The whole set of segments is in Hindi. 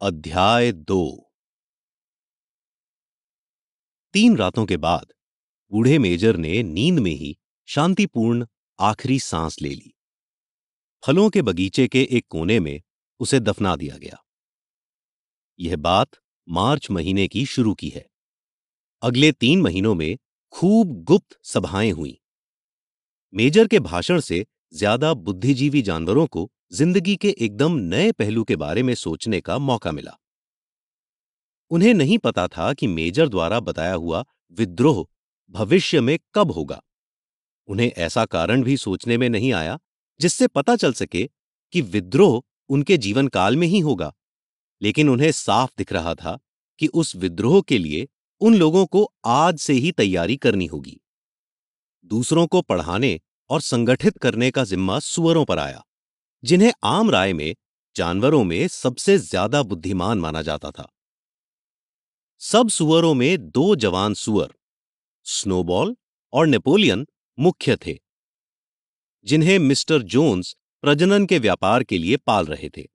अध्याय दो। तीन रातों के बाद, बूढ़े मेजर ने नींद में ही शांतिपूर्ण आखिरी सांस ले ली। फलों के बगीचे के एक कोने में उसे दफना दिया गया। यह बात मार्च महीने की शुरू की है। अगले तीन महीनों में खूब गुप्त सभाएँ हुई। मेजर के भाषण से ज़्यादा बुद्धिजीवी जानवरों को ज़िंदगी के एकदम नए पहलू के बारे में सोचने का मौका मिला। उन्हें नहीं पता था कि मेजर द्वारा बताया हुआ विद्रोह भविष्य में कब होगा। उन्हें ऐसा कारण भी सोचने में नहीं आया, जिससे पता चल सके कि विद्रोह उनके जीवन काल में ही होगा। लेकिन उन्हें साफ़ दिख रहा था कि उस विद्रोह के लिए उन लोगों को आज से ही तैयारी करनी होगी। दूसरों को पढ़ाने और संगठित करने का जिम्मा सुअरों पर आया। जिन्हें आम राय में, जानवरों में सबसे ज़्यादा बुद्धिमान माना जाता था। सब सुअरों में दो जवान सुअर, स्नोबॉल और नेपोलियन मुख्य थे, जिन्हें मिस्टर जोन्स प्रजनन के व्यापार के लिए पाल रहे थे।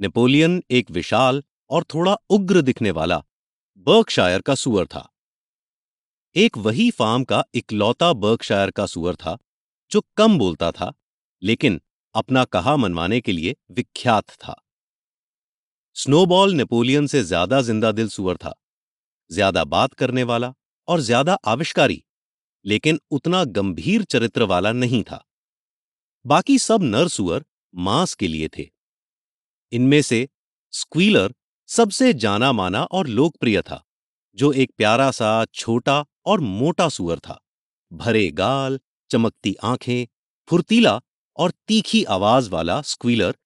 नेपोलियन एक विशाल और थोड़ा उग्र दिखने वाला बर्कशायर का सुअर था। एक वही फार्म का इकलौता बर्कशायर का सुअर था, जो कम बोलता था, लेकिन अपना कहा मनवाने के लिए विख्यात था। स्नोबॉल नेपोलियन से ज़्यादा ज़िंदा दिल सुअर था। ज़्यादा बात करने वाला और ज़्यादा आविष्कारी, लेकिन उतना गंभीर चरित्र वाला नहीं था। बाकी सब नर सुअर मांस के लिए थे। इनमें से स्क्वीलर सबसे जाना माना और लोकप्रिय था, जो एक प्यारा सा, छोटा और मोटा सुअर था। भरे गाल, चमकती आँखें, फुर्तीला और तीखी आवाज़ वाला स्क्वीलर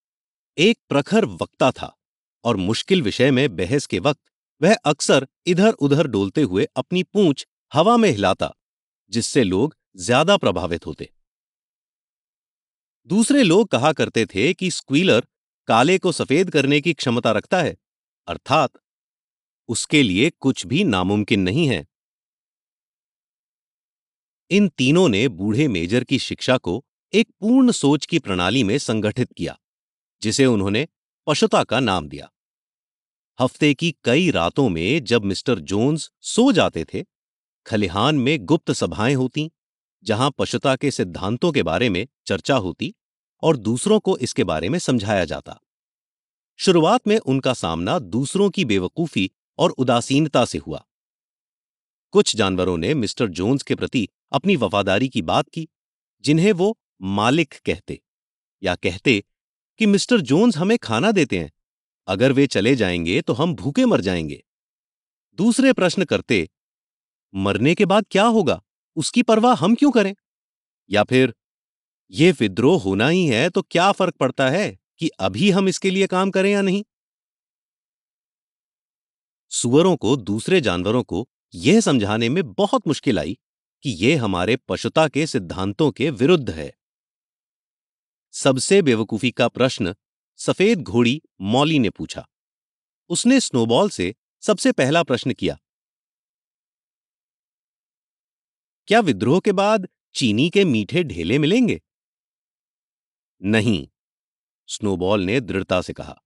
एक प्रखर वक्ता था और मुश्किल विषय में बहस के वक्त वह अक्सर इधर उधर डोलते हुए अपनी पूंछ हवा में हिलाता, जिससे लोग ज़्यादा प्रभावित होते। दूसरे लोग कहा करते थे कि स्क्वीलर काले को सफ़ेद करने की क्षमता रखता है, अर्थात उसके लिए कुछ भी नामुमकिन नहीं है। इन तीनों ने बूढ़े मेजर की शिक्षा को एक पूर्ण सोच की प्रणाली में संगठित किया, जिसे उन्होंने पशुता का नाम दिया। हफ़्ते की कई रातों में जब मिस्टर जोन्स सो जाते थे, खलिहान में गुप्त सभाएँ होती, जहाँ पशुता के सिद्धांतों के बारे में चर्चा होती और दूसरों को इसके बारे में समझाया जाता। शुरुआत में उनका सामना दूसरों की बेवकूफ़ी और उदासीनता से हुआ। कुछ जानवरों ने मिस्टर जोन्स के प्रति अपनी वफादारी की बात की, जिन्हें वो मालिक कहते या कहते कि मिस्टर जोन्स हमें खाना देते हैं। अगर वे चले जाएँगे तो हम भूखे मर जाएँगे। दूसरे प्रश्न करते, मरने के बाद क्या होगा? उसकी परवाह हम क्यों करें? या फिर यह विद्रोह होना ही है तो क्या फ़र्क पड़ता है कि अभी हम इसके लिए काम करें या नहीं? सुअरों को, दूसरे जानवरों को यह समझाने में बहुत मुश्किल आई कि यह हमारे पशुता के सिद्धांतों के विरुद्ध है। सबसे बेवकूफ़ी का प्रश्न सफ़ेद घोड़ी मौली ने पूछा। उसने स्नोबॉल से सबसे पहला प्रश्न किया। क्या विद्रोह के बाद चीनी के मीठे ढेले मिलेंगे? नहीं, स्नोबॉल ने दृढ़ता से कहा।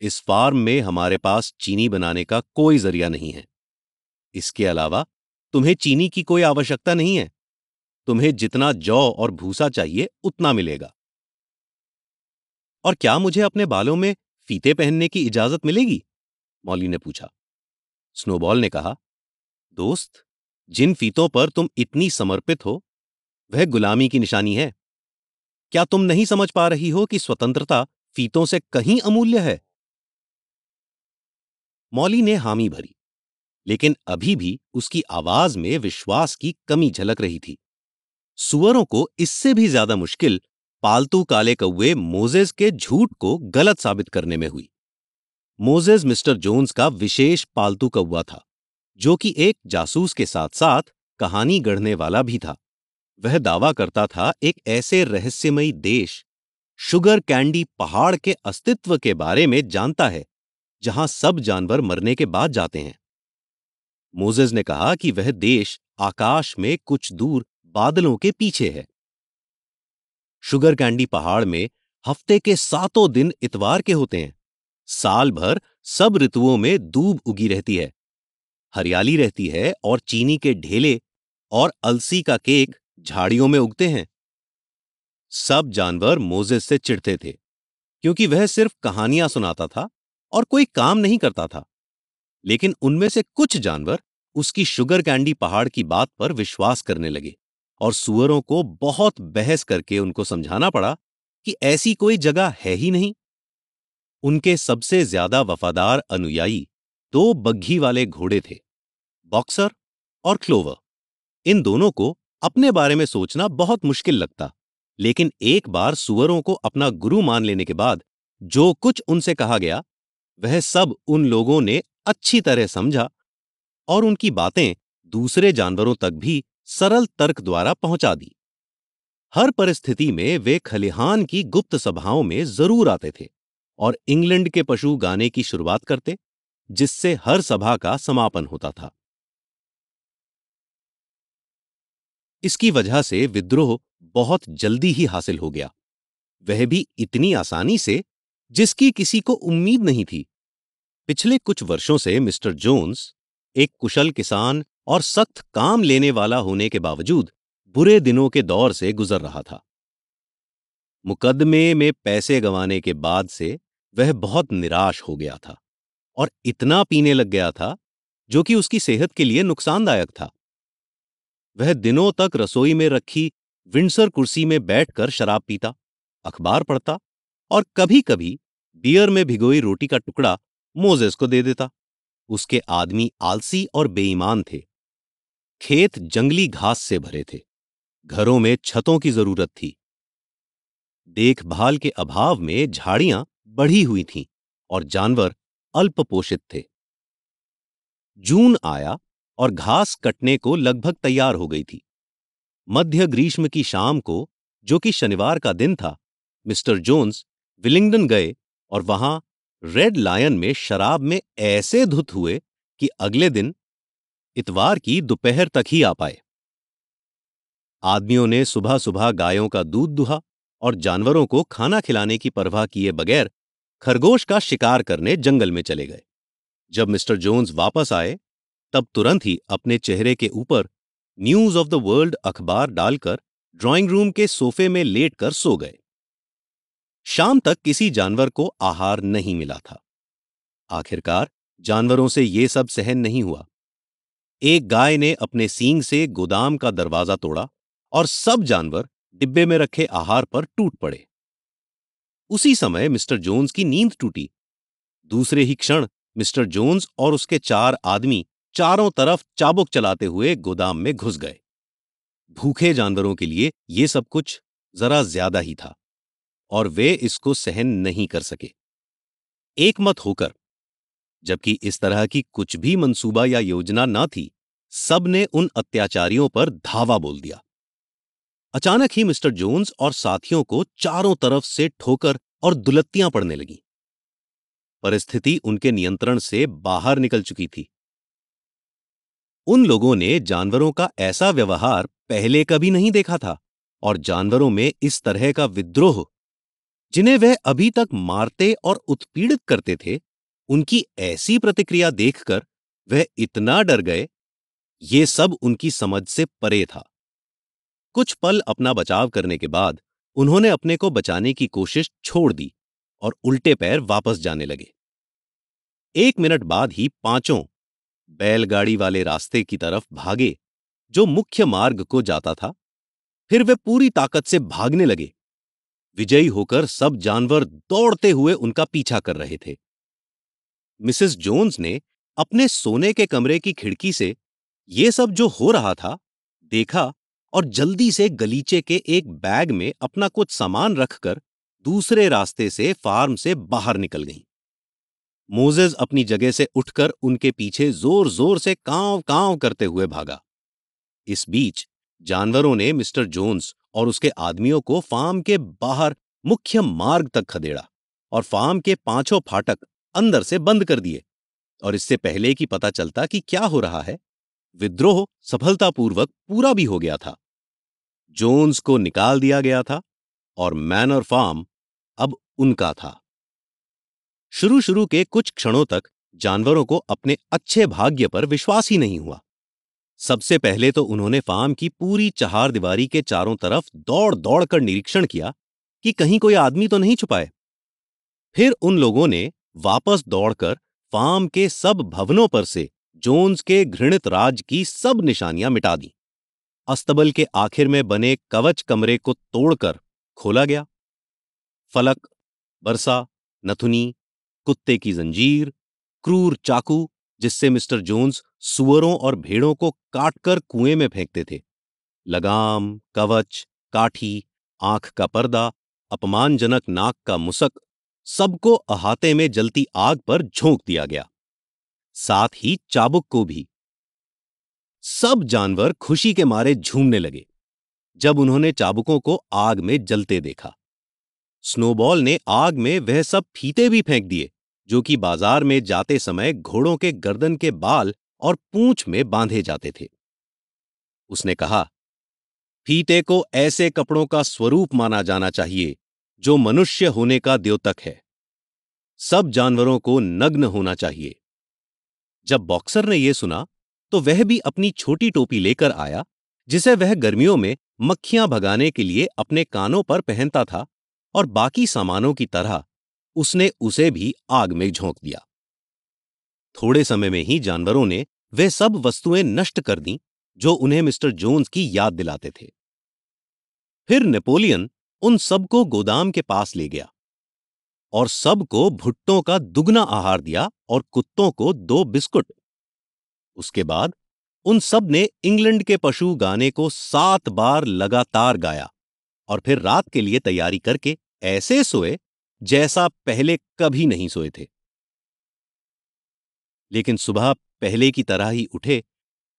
इस फार्म में हमारे पास चीनी बनाने का कोई ज़रिया नहीं है। इसके अलावा तुम्हें चीनी की कोई आवश्यकता नहीं है। तुम्हें जितना जौ और भूसा चाहिए उतना मिलेगा। और क्या मुझे अपने बालों में फीते पहनने की इजाज़त मिलेगी? मौली ने पूछा। स्नोबॉल ने कहा, दोस्त, जिन फीतों पर तुम इतनी समर्पित हो, वह गुलामी की निशानी है। क्या तुम नहीं समझ पा रही हो कि स्वतंत्रता फीतों से कहीं अमूल्य है? मौली ने हामी भरी, लेकिन अभी भी उसकी आवाज़ में विश्वास की कमी झलक रही थी। सुअरों को इससे भी ज़्यादा मुश्किल पालतू काले कौए मोजेज के झूठ को गलत साबित करने में हुई। मोजेज मिस्टर जोन्स का विशेष पालतू कौआ था, जो कि एक जासूस के साथ साथ कहानी गढ़ने वाला भी था। वह दावा करता था, एक ऐसे रहस्यमयी देश शुगर कैंडी पहाड़ के अस्तित्व के बारे में जानता है, जहाँ सब जानवर मरने के बाद जाते हैं। मोजेज ने कहा कि वह देश आकाश में कुछ दूर बादलों के पीछे है। शुगर कैंडी पहाड़ में हफ़्ते के सातों दिन इतवार के होते हैं। साल भर सब ऋतुओं में दूब उगी रहती है। हरियाली रहती है और चीनी के ढेले और अलसी का केक झाड़ियों में उगते हैं। सब जानवर मोजेस से चिढ़ते थे, क्योंकि वह सिर्फ़ कहानियाँ सुनाता था और कोई काम नहीं करता था। लेकिन उनमें से कुछ जानवर उसकी शुगर कैंडी पहाड़ की बात पर विश्वास करने लगे। और सुअरों को बहुत बहस करके उनको समझाना पड़ा कि ऐसी कोई जगह है ही नहीं। उनके सबसे ज़्यादा वफादार अनुयायी दो बग्घी वाले घोड़े थे, बॉक्सर और क्लोवर। इन दोनों को अपने बारे में सोचना बहुत मुश्किल लगता, लेकिन एक बार सुअरों को अपना गुरु मान लेने के बाद जो कुछ उनसे कहा गया, वह सब उन लोगों ने अच्छी तरह समझा और उनकी बातें दूसरे जानवरों तक भी सरल तर्क द्वारा पहुँचा दी। हर परिस्थिति में वे खलिहान की गुप्त सभाओं में ज़रूर आते थे और इंग्लैंड के पशु गाने की शुरुआत करते, जिससे हर सभा का समापन होता था। इसकी वजह से विद्रोह बहुत जल्दी ही हासिल हो गया। वह भी इतनी आसानी से, जिसकी किसी को उम्मीद नहीं थी। पिछले कुछ वर्षों से मिस्टर जोन्स, एक कुशल किसान और सख्त काम लेने वाला होने के बावजूद बुरे दिनों के दौर से गुजर रहा था। मुकदमे में पैसे गंवाने के बाद से वह बहुत निराश हो गया था और इतना पीने लग गया था जो कि उसकी सेहत के लिए नुकसानदायक था। वह दिनों तक रसोई में रखी विंडसर कुर्सी में बैठकर शराब पीता, अखबार पढ़ता और कभी कभी बियर में भिगोई रोटी का टुकड़ा मोजेस को दे देता। उसके आदमी आलसी और बेईमान थे। खेत जंगली घास से भरे थे। घरों में छतों की ज़रूरत थी। देखभाल के अभाव में झाड़ियाँ बढ़ी हुई थीं और जानवर अल्प पोषित थे। जून आया और घास कटने को लगभग तैयार हो गई थी। मध्य ग्रीष्म की शाम को, जो कि शनिवार का दिन था, मिस्टर जोन्स विलिंगडन गए और वहाँ रेड लायन में शराब में ऐसे धुत हुए कि अगले दिन इतवार की दोपहर तक ही आ पाए। आदमियों ने सुबह सुबह गायों का दूध दुहा और जानवरों को खाना खिलाने की परवाह किए बगैर खरगोश का शिकार करने जंगल में चले गए। जब मिस्टर जोन्स वापस आए, तब तुरंत ही अपने चेहरे के ऊपर न्यूज़ ऑफ़ द वर्ल्ड अखबार डालकर ड्राइंग रूम के सोफे में लेटकर सो गए। शाम तक किसी जानवर को आहार नहीं मिला था। आखिरकार जानवरों से ये सब सहन नहीं हुआ। एक गाय ने अपने सींग से गोदाम का दरवाज़ा तोड़ा और सब जानवर डिब्बे में रखे आहार पर टूट पड़े। उसी समय मिस्टर जोन्स की नींद टूटी। दूसरे ही क्षण मिस्टर जोन्स और उसके चार आदमी चारों तरफ़ चाबुक चलाते हुए गोदाम में घुस गए। भूखे जानवरों के लिए ये सब कुछ जरा ज़्यादा ही था और वे इसको सहन नहीं कर सके। एक मत होकर जबकि इस तरह की कुछ भी मंसूबा या योजना न थी, सबने उन अत्याचारियों पर धावा बोल दिया। अचानक ही मिस्टर जोन्स और साथियों को चारों तरफ़ से ठोकर और दुलत्तियाँ पड़ने लगी। परिस्थिति उनके नियंत्रण से बाहर निकल चुकी थी। उन लोगों ने जानवरों का ऐसा व्यवहार पहले कभी नहीं देखा था और जानवरों में इस तरह का विद्रोह, जिन्हें वह अभी तक मारते और उत्पीड़ित करते थे उनकी ऐसी प्रतिक्रिया देखकर वह इतना डर गए, ये सब उनकी समझ से परे था। कुछ पल अपना बचाव करने के बाद उन्होंने अपने को बचाने की कोशिश छोड़ दी और उल्टे पैर वापस जाने लगे। एक मिनट बाद ही पाँचों बैलगाड़ी वाले रास्ते की तरफ़ भागे, जो मुख्य मार्ग को जाता था। फिर वे पूरी ताकत से भागने लगे। विजयी होकर सब जानवर दौड़ते हुए उनका पीछा कर रहे थे। मिसेस जोन्स ने अपने सोने के कमरे की खिड़की से ये सब जो हो रहा था, देखा और जल्दी से गलीचे के एक बैग में अपना कुछ सामान रखकर दूसरे रास्ते से फार्म से बाहर निकल गईं। मोजेज अपनी जगह से उठकर उनके पीछे ज़ोर ज़ोर से कांव कांव करते हुए भागा इस बीच जानवरों ने मिस्टर जोन्स और उसके आदमियों को फार्म के बाहर मुख्य मार्ग तक खदेड़ा और फार्म के पाँचों फाटक अंदर से बंद कर दिए और इससे पहले कि पता चलता कि क्या हो रहा है, विद्रोह सफलतापूर्वक पूरा भी हो गया था। जोन्स को निकाल दिया गया था और मैनर फार्म अब उनका था। शुरू शुरू के कुछ क्षणों तक जानवरों को अपने अच्छे भाग्य पर विश्वास ही नहीं हुआ। सबसे पहले तो उन्होंने फार्म की पूरी चहार दीवारी के चारों तरफ़ दौड़ दौड़ कर निरीक्षण किया कि कहीं कोई आदमी तो नहीं छुपाए। फिर उन लोगों ने वापस दौड़कर फार्म के सब भवनों पर से जोन्स के घृणित राज की सब निशानियाँ मिटा दी। अस्तबल के आखिर में बने कवच कमरे को तोड़कर खोला गया। फलक, बरसा, नथुनी, कुत्ते की जंजीर, क्रूर चाकू जिससे मिस्टर जोन्स सुअरों और भेड़ों को काटकर कुएँ में फेंकते थे। लगाम, कवच, काठी, आँख का पर्दा, अपमानजनक नाक का मुसक सबको अहाते में जलती आग पर झोंक दिया गया। साथ ही चाबुक को भी। सब जानवर खुशी के मारे झूमने लगे, जब उन्होंने चाबुकों को आग में जलते देखा। स्नोबॉल ने आग में वह सब फीते भी फेंक दिए, जो कि बाज़ार में जाते समय घोड़ों के गर्दन के बाल और पूंछ में बांधे जाते थे। उसने कहा, फीते को ऐसे कपड़ों का स्वरूप माना जाना चाहिए जो मनुष्य होने का द्योतक है। सब जानवरों को नग्न होना चाहिए। जब बॉक्सर ने यह सुना तो वह भी अपनी छोटी टोपी लेकर आया, जिसे वह गर्मियों में मक्खियाँ भगाने के लिए अपने कानों पर पहनता था और बाकी सामानों की तरह उसने उसे भी आग में झोंक दिया। थोड़े समय में ही जानवरों ने वे सब वस्तुएँ नष्ट कर दी, जो उन्हें मिस्टर जोन्स की याद दिलाते थे। फिर नेपोलियन उन सबको गोदाम के पास ले गया और सबको भुट्टों का दुगना आहार दिया और कुत्तों को दो बिस्कुट। उसके बाद उन सबने इंग्लैंड के पशु गाने को सात बार लगातार गाया और फिर रात के लिए तैयारी करके ऐसे सोए जैसा पहले कभी नहीं सोए थे। लेकिन सुबह पहले की तरह ही उठे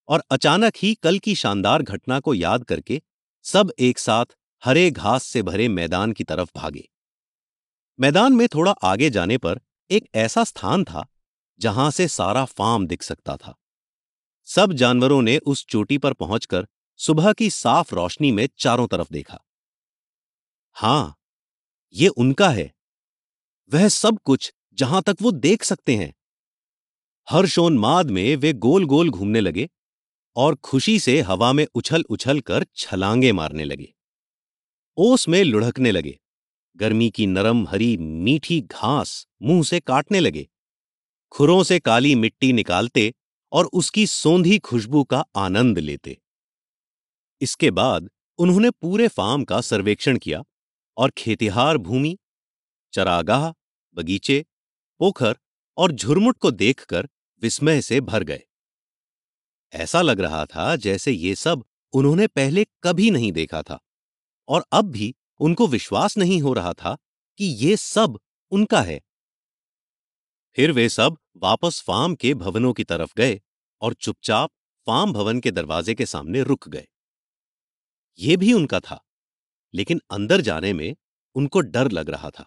और अचानक ही कल की शानदार घटना को याद करके सब एक साथ हरे घास से भरे मैदान की तरफ़ भागे। मैदान में थोड़ा आगे जाने पर एक ऐसा स्थान था, जहाँ से सारा फार्म दिख सकता था। सब जानवरों ने उस चोटी पर पहुंचकर सुबह की साफ़ रोशनी में चारों तरफ़ देखा। हाँ, ये उनका है। वह सब कुछ जहाँ तक वो देख सकते हैं। हर्षोन्माद में वे गोल गोल घूमने लगे और खुशी से हवा में उछल उछल कर छलांगे मारने लगे। ओस में लुढ़कने लगे। गर्मी की नरम हरी मीठी घास मुँह से काटने लगे। खुरों से काली मिट्टी निकालते और उसकी सौंधी खुशबू का आनंद लेते। इसके बाद उन्होंने पूरे फार्म का सर्वेक्षण किया और खेतिहार भूमि, चरागाह, बगीचे, पोखर और झुरमुट को देखकर विस्मय से भर गए। ऐसा लग रहा था जैसे ये सब उन्होंने पहले कभी नहीं देखा था। और अब भी उनको विश्वास नहीं हो रहा था कि ये सब उनका है। फिर वे सब वापस फार्म के भवनों की तरफ़ गए और चुपचाप फार्म भवन के दरवाजे के सामने रुक गए। ये भी उनका था, लेकिन अंदर जाने में उनको डर लग रहा था।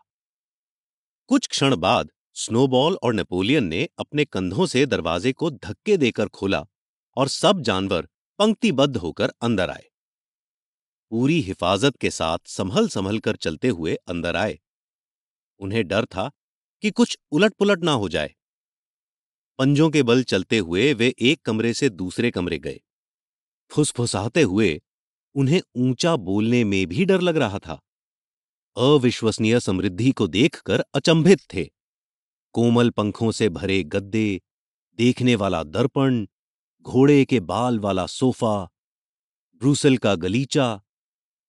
कुछ क्षण बाद स्नोबॉल और नेपोलियन ने अपने कंधों से दरवाजे को धक्के देकर खोला और सब जानवर पंक्तिबद्ध होकर अंदर आए। पूरी हिफाजत के साथ संभल संभल कर चलते हुए अंदर आए। उन्हें डर था कि कुछ उलट पुलट ना हो जाए। पंजों के बल चलते हुए वे एक कमरे से दूसरे कमरे गए। फुसफुसाते हुए उन्हें ऊँचा बोलने में भी डर लग रहा था। अविश्वसनीय समृद्धि को देखकर अचंभित थे। कोमल पंखों से भरे गद्दे, देखने वाला दर्पण, घोड़े के बाल वाला सोफा ब्रूसल का गलीचा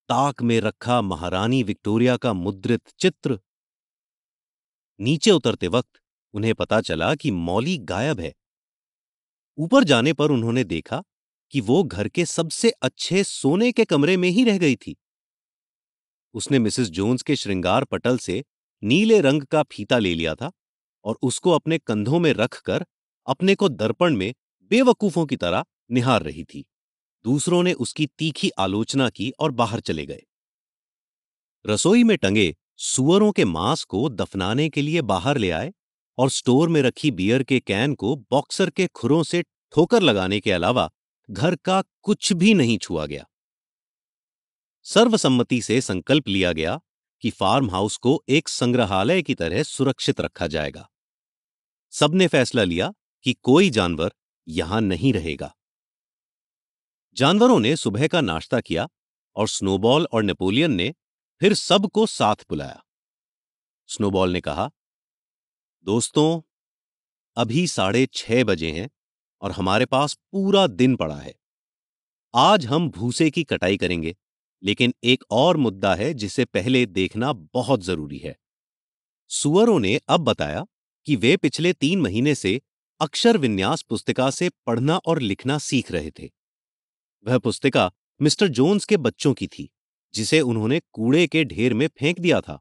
ताक में रखा महारानी विक्टोरिया का मुद्रित चित्र। नीचे उतरते वक्त उन्हें पता चला कि मौली गायब है। ऊपर जाने पर उन्होंने देखा कि वो घर के सबसे अच्छे सोने के कमरे में ही रह गई थी। उसने मिसेस जोन्स के श्रृंगार पटल से नीले रंग का फीता ले लिया था और उसको अपने कंधों में रखकर अपने को दर्पण में बेवकूफों की तरह निहार रही थी। दूसरों ने उसकी तीखी आलोचना की और बाहर चले गए। रसोई में टंगे सुअरों के मांस को दफनाने के लिए बाहर ले आए और स्टोर में रखी बियर के कैन को बॉक्सर के खुरों से ठोकर लगाने के अलावा घर का कुछ भी नहीं छुआ गया। सर्वसम्मति से संकल्प लिया गया कि फार्म हाउस को एक संग्रहालय की तरह सुरक्षित रखा जाएगा। सबने फैसला लिया कि कोई जानवर यहाँ नहीं रहेगा। जानवरों ने सुबह का नाश्ता किया और स्नोबॉल और नेपोलियन ने फिर सबको साथ बुलाया। स्नोबॉल ने कहा, दोस्तों, अभी साढ़े छह बजे हैं और हमारे पास पूरा दिन पड़ा है। आज हम भूसे की कटाई करेंगे, लेकिन एक और मुद्दा है जिसे पहले देखना बहुत ज़रूरी है। सुअरों ने अब बताया कि वे पिछले तीन महीने से अक्षर विन्यास पुस्तिका से पढ़ना और लिखना सीख रहे थे। वह पुस्तिका मिस्टर जोन्स के बच्चों की थी, जिसे उन्होंने कूड़े के ढेर में फेंक दिया था।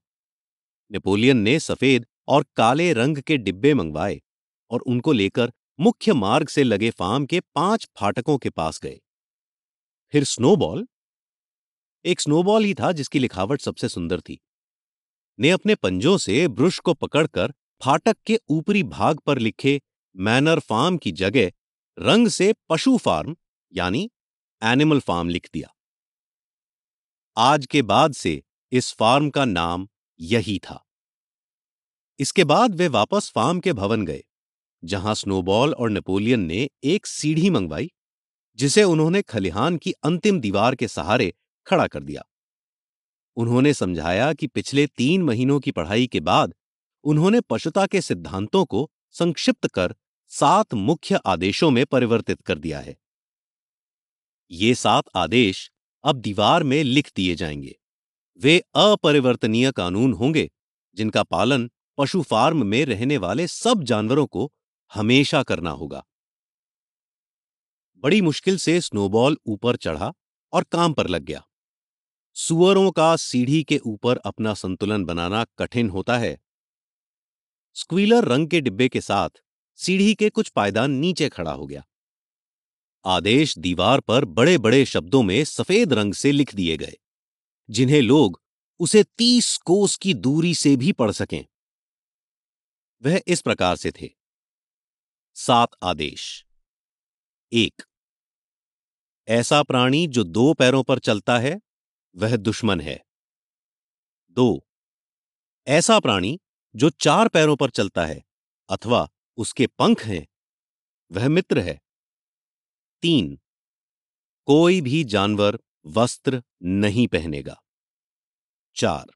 नेपोलियन ने सफ़ेद और काले रंग के डिब्बे मंगवाए और उनको लेकर मुख्य मार्ग से लगे फार्म के पाँच फाटकों के पास गए। फिर स्नोबॉल? एक स्नोबॉल ही था जिसकी लिखावट सबसे सुंदर थी। ने अपने पंजों से ब्रुश को पकड़कर फाटक के ऊपरी भाग पर लिखे मैनर फार्म की जगह रंग से पशु फार्म, यानी एनिमल फार्म लिख दिया। आज के बाद से इस फार्म का नाम यही था। इसके बाद वे वापस फार्म के भवन गए, जहाँ स्नोबॉल और नेपोलियन ने एक सीढ़ी मंगवाई, जिसे उन्होंने खलिहान की अंतिम दीवार के सहारे खड़ा कर दिया। उन्होंने समझाया कि पिछले तीन महीनों की पढ़ाई के बाद उन्होंने पशुता के सिद्धांतों को संक्षिप्त कर सात मुख्य आदेशों में परिवर्तित कर दिया है। ये सात आदेश अब दीवार में लिख दिए जाएँगे। वे अपरिवर्तनीय कानून होंगे, जिनका पालन पशु फार्म में रहने वाले सब जानवरों को हमेशा करना होगा। बड़ी मुश्किल से स्नोबॉल ऊपर चढ़ा और काम पर लग गया। सुअरों का सीढ़ी के ऊपर अपना संतुलन बनाना कठिन होता है। स्क्वीलर रंग के डिब्बे के साथ सीढ़ी के कुछ पायदान नीचे खड़ा हो गया। आदेश दीवार पर बड़े बड़े शब्दों में सफ़ेद रंग से लिख दिए गए, जिन्हें लोग उसे तीस कोस की दूरी से भी पढ़ सकें। वह इस प्रकार से थे। सात आदेश। एक, ऐसा प्राणी जो दो पैरों पर चलता है, वह दुश्मन है। दो, ऐसा प्राणी जो चार पैरों पर चलता है, अथवा उसके पंख हैं, वह मित्र है। तीन। कोई भी जानवर वस्त्र नहीं पहनेगा। चार।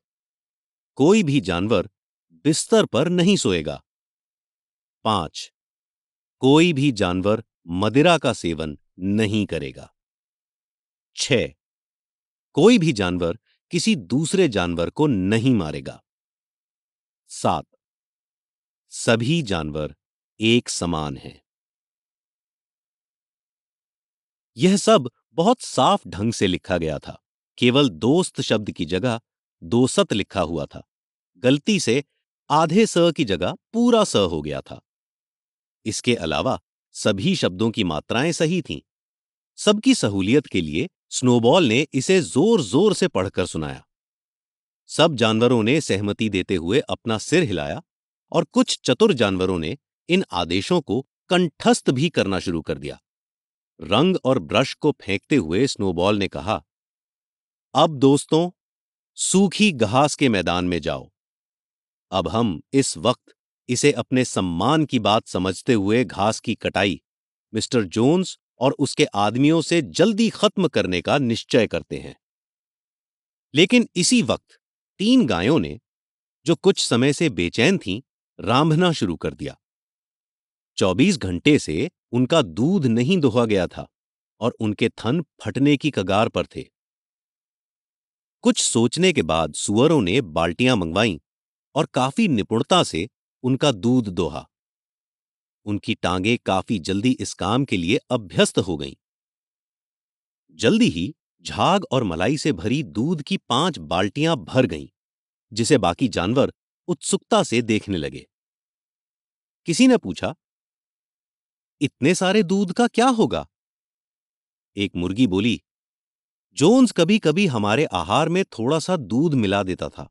कोई भी जानवर बिस्तर पर नहीं सोएगा। पाँच। कोई भी जानवर मदिरा का सेवन नहीं करेगा। छ। कोई भी जानवर किसी दूसरे जानवर को नहीं मारेगा। सात। सभी जानवर एक समान हैं। यह सब बहुत साफ़ ढंग से लिखा गया था। केवल दोस्त शब्द की जगह दोसत लिखा हुआ था। गलती से आधे स की जगह पूरा स हो गया था। इसके अलावा सभी शब्दों की मात्राएँ सही थीं। सबकी सहूलियत के लिए स्नोबॉल ने इसे ज़ोर ज़ोर से पढ़कर सुनाया। सब जानवरों ने सहमति देते हुए अपना सिर हिलाया और कुछ चतुर जानवरों ने इन आदेशों को कंठस्थ भी करना शुरू कर दिया। रंग और ब्रश को फेंकते हुए स्नोबॉल ने कहा, अब दोस्तों, सूखी घास के मैदान में जाओ। अब हम इस वक्त इसे अपने सम्मान की बात समझते हुए घास की कटाई, मिस्टर जोन्स और उसके आदमियों से जल्दी खत्म करने का निश्चय करते हैं। लेकिन इसी वक्त तीन गायों ने, जो कुछ समय से बेचैन थीं रांभना शुरू कर दिया। चौबीस घंटे से उनका दूध नहीं दोहा गया था और उनके थन फटने की कगार पर थे। कुछ सोचने के बाद सुअरों ने बाल्टियाँ मंगवाईं और काफ़ी निपुणता से उनका दूध दोहा। उनकी टांगे काफ़ी जल्दी इस काम के लिए अभ्यस्त हो गईं। जल्दी ही झाग और मलाई से भरी दूध की पाँच बाल्टियाँ भर गईं, जिसे बाकी जानवर उत्सुकता से देखने लगे। किसी ने पूछा इतने सारे दूध का क्या होगा? एक मुर्गी बोली, जोन्स कभी कभी हमारे आहार में थोड़ा सा दूध मिला देता था।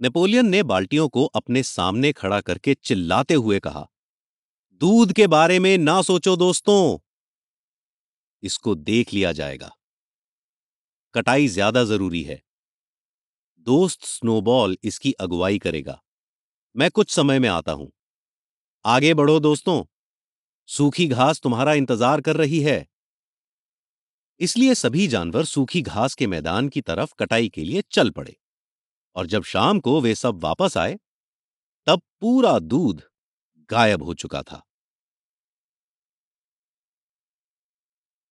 नेपोलियन ने बाल्टियों को अपने सामने खड़ा करके चिल्लाते हुए कहा, दूध के बारे में ना सोचो दोस्तों। इसको देख लिया जाएगा। कटाई ज़्यादा ज़रूरी है। दोस्त स्नोबॉल इसकी अगुवाई करेगा। मैं कुछ समय में आता हूँ। आगे बढ़ो दोस्तों। सूखी घास तुम्हारा इंतज़ार कर रही है। इसलिए सभी जानवर सूखी घास के मैदान की तरफ़ कटाई के लिए चल पड़े। और जब शाम को वे सब वापस आए, तब पूरा दूध गायब हो चुका था।